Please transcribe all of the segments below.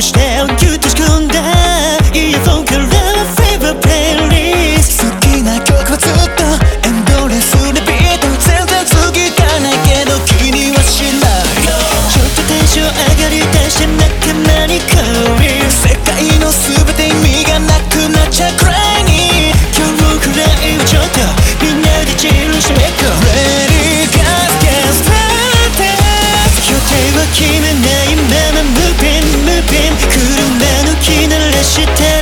schnell she tell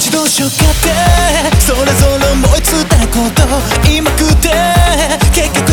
一度しよかってそれぞれ思いついたこと今食って結局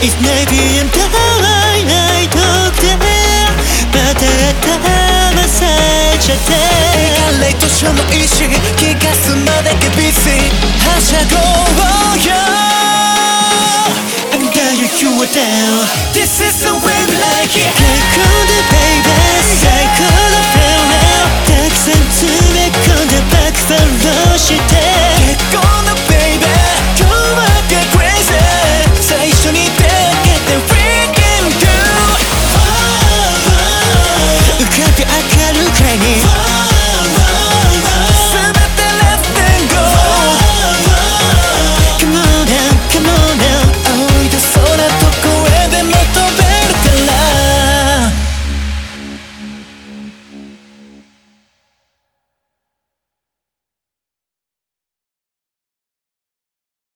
It's maybe in the dying, I took there But at time I said shut down 내가 레이토션 의식 기 가슴 안에 그 빛이 하차고 I'm down, you what down This is the way